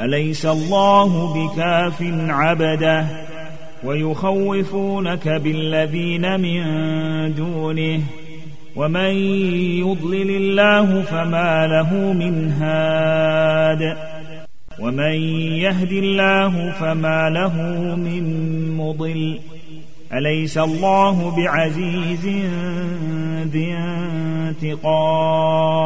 أليس الله بكاف عبده؟ ويخوفونك بالذين من دونه. ومن يضلل الله فما له من هاد. ومن يهد الله فما له من مضل. أليس الله بعزيز ذي انتقام؟